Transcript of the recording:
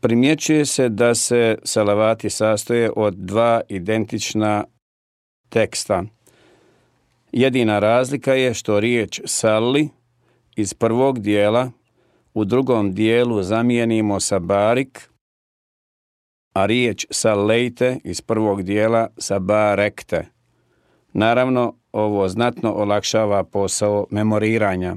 primjećuje se da se salavati sastoje od dva identična teksta. Jedina razlika je što riječ salli iz prvog dijela u drugom dijelu zamijenimo sa barik, a riječ salejte iz prvog dijela sa barekte. Naravno, ovo znatno olakšava posao memoriranja.